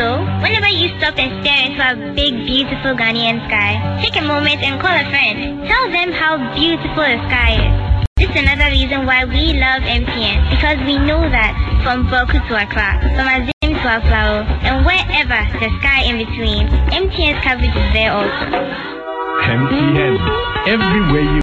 So, whenever you stop and stare into a big, beautiful Ghanaian sky, take a moment and call a friend. Tell them how beautiful the sky is. This is another reason why we love MTN because we know that from Bawku to Accra, from Axim to Aflao, and wherever the sky in between, MTN's coverage is there also. MTN, everywhere you